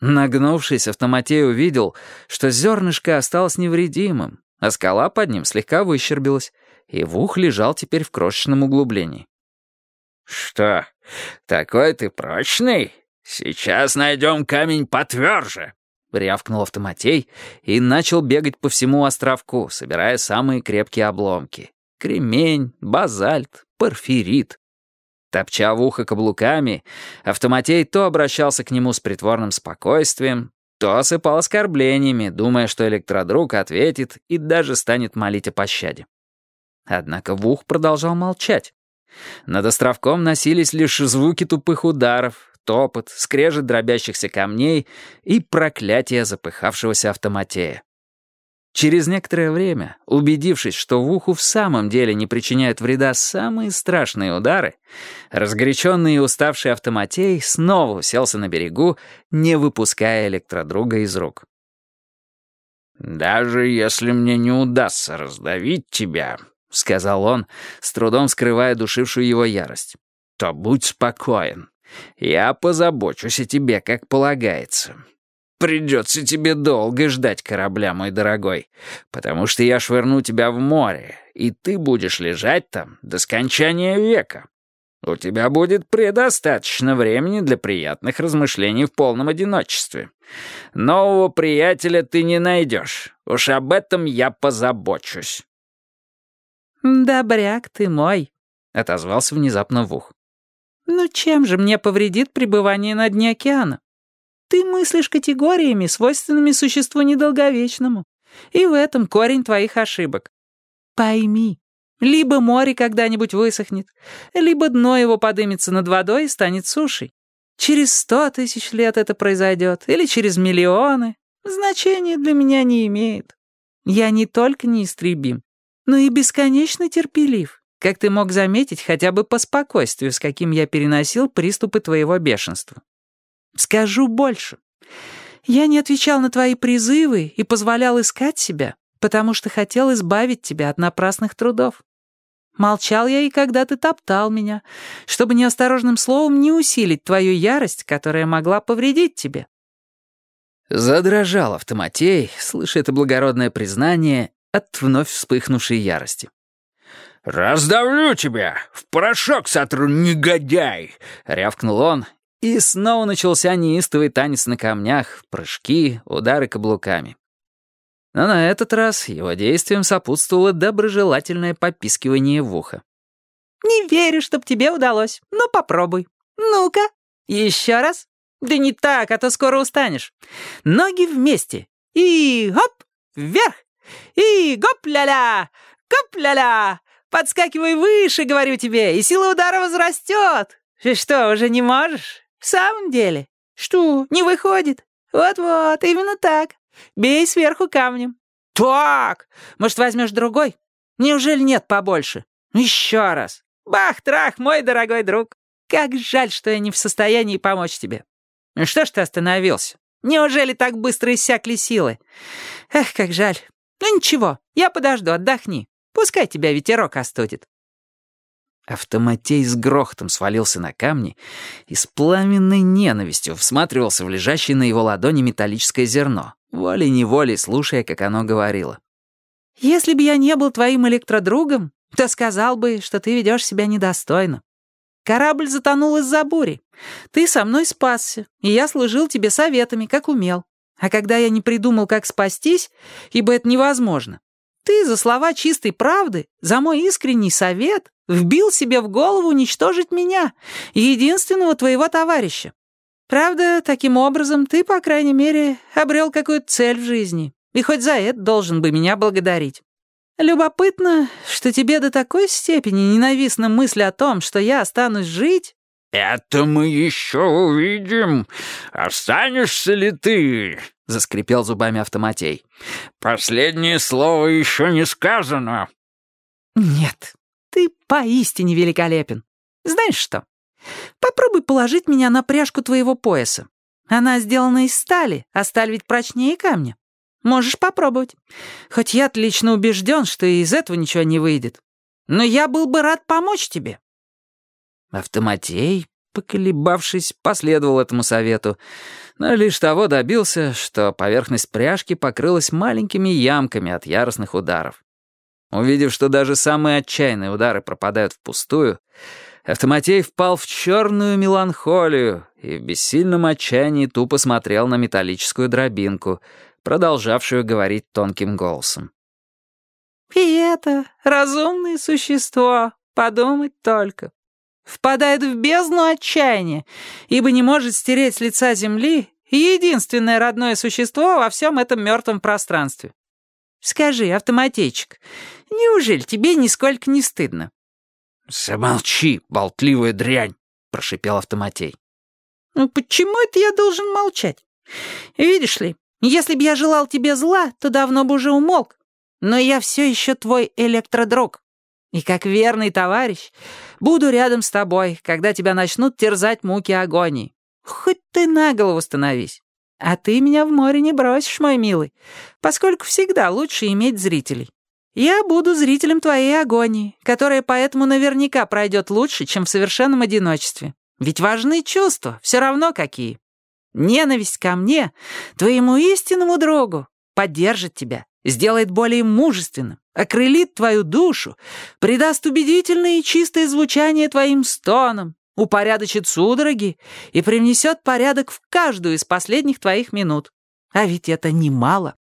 Нагнувшись, автоматей увидел, что зернышко осталось невредимым, а скала под ним слегка выщербилась, и Вух лежал теперь в крошечном углублении. «Что, такой ты прочный? Сейчас найдем камень потверже!» — рявкнул автоматей и начал бегать по всему островку, собирая самые крепкие обломки. Кремень, базальт, порфирит. Топча в ухо каблуками, автоматей то обращался к нему с притворным спокойствием, то осыпал оскорблениями, думая, что электродруг ответит и даже станет молить о пощаде. Однако Вух продолжал молчать. Над островком носились лишь звуки тупых ударов, топот, скрежет дробящихся камней и проклятие запыхавшегося автоматея. Через некоторое время, убедившись, что в уху в самом деле не причиняют вреда самые страшные удары, разгоряченный и уставший автоматей снова уселся на берегу, не выпуская электродруга из рук. «Даже если мне не удастся раздавить тебя», — сказал он, с трудом скрывая душившую его ярость, — «то будь спокоен. Я позабочусь о тебе, как полагается. Придется тебе долго ждать корабля, мой дорогой, потому что я швырну тебя в море, и ты будешь лежать там до скончания века. У тебя будет предостаточно времени для приятных размышлений в полном одиночестве. Нового приятеля ты не найдешь. Уж об этом я позабочусь». «Добряк ты мой», — отозвался внезапно в ух. «Ну чем же мне повредит пребывание на дне океана? Ты мыслишь категориями, свойственными существу недолговечному. И в этом корень твоих ошибок. Пойми, либо море когда-нибудь высохнет, либо дно его подымется над водой и станет сушей. Через сто тысяч лет это произойдет, или через миллионы. Значения для меня не имеет. Я не только неистребим, но и бесконечно терпелив, как ты мог заметить хотя бы по спокойствию, с каким я переносил приступы твоего бешенства. Скажу больше. Я не отвечал на твои призывы и позволял искать себя, потому что хотел избавить тебя от напрасных трудов. Молчал я и когда ты топтал меня, чтобы неосторожным словом не усилить твою ярость, которая могла повредить тебе. Задрожал автоматей, слыша это благородное признание от вновь вспыхнувшей ярости. «Раздавлю тебя! В порошок сотру, негодяй!» — рявкнул он и снова начался неистовый танец на камнях, прыжки, удары каблуками. Но на этот раз его действием сопутствовало доброжелательное попискивание в ухо. «Не верю, чтоб тебе удалось. Ну, попробуй. Ну-ка, еще раз. Да не так, а то скоро устанешь. Ноги вместе. И гоп, вверх. И гоп-ля-ля, гоп-ля-ля. Подскакивай выше, говорю тебе, и сила удара возрастет. Ты что, уже не можешь? «В самом деле? Что, не выходит? Вот-вот, именно так. Бей сверху камнем». «Так! Может, возьмешь другой? Неужели нет побольше? Еще раз. Бах-трах, мой дорогой друг. Как жаль, что я не в состоянии помочь тебе. Ну что ж ты остановился? Неужели так быстро иссякли силы? Эх, как жаль. Ну ничего, я подожду, отдохни. Пускай тебя ветерок остудит. Автоматей с грохотом свалился на камни и с пламенной ненавистью всматривался в лежащее на его ладони металлическое зерно, волей-неволей слушая, как оно говорило. «Если бы я не был твоим электродругом, то сказал бы, что ты ведешь себя недостойно. Корабль затонул из-за бури. Ты со мной спасся, и я служил тебе советами, как умел. А когда я не придумал, как спастись, ибо это невозможно, ты за слова чистой правды, за мой искренний совет вбил себе в голову уничтожить меня, единственного твоего товарища. Правда, таким образом ты, по крайней мере, обрел какую-то цель в жизни, и хоть за это должен бы меня благодарить. Любопытно, что тебе до такой степени ненавистна мысль о том, что я останусь жить, «Это мы еще увидим. Останешься ли ты?» — заскрипел зубами автоматей. «Последнее слово еще не сказано». «Нет, ты поистине великолепен. Знаешь что? Попробуй положить меня на пряжку твоего пояса. Она сделана из стали, а сталь ведь прочнее камня. Можешь попробовать. Хоть я отлично убежден, что и из этого ничего не выйдет. Но я был бы рад помочь тебе». Автоматей поколебавшись, последовал этому совету, но лишь того добился, что поверхность пряжки покрылась маленькими ямками от яростных ударов. Увидев, что даже самые отчаянные удары пропадают впустую, Автоматей впал в черную меланхолию и в бессильном отчаянии тупо смотрел на металлическую дробинку, продолжавшую говорить тонким голосом. «И это разумное существо, подумать только. Впадает в бездну отчаяния, ибо не может стереть с лица земли единственное родное существо во всем этом мертвом пространстве. Скажи, автоматейчик, неужели тебе нисколько не стыдно?» «Замолчи, болтливая дрянь!» — прошипел автоматей. «Ну почему это я должен молчать? Видишь ли, если б я желал тебе зла, то давно бы уже умолк. Но я все еще твой электродрог. И как верный товарищ буду рядом с тобой, когда тебя начнут терзать муки агонии. Хоть ты на голову становись. А ты меня в море не бросишь, мой милый, поскольку всегда лучше иметь зрителей. Я буду зрителем твоей агонии, которая поэтому наверняка пройдет лучше, чем в совершенном одиночестве. Ведь важны чувства, все равно какие. Ненависть ко мне, твоему истинному другу, поддержит тебя, сделает более мужественным, окрылит твою душу, придаст убедительное и чистое звучание твоим стонам, упорядочит судороги и привнесет порядок в каждую из последних твоих минут. А ведь это немало.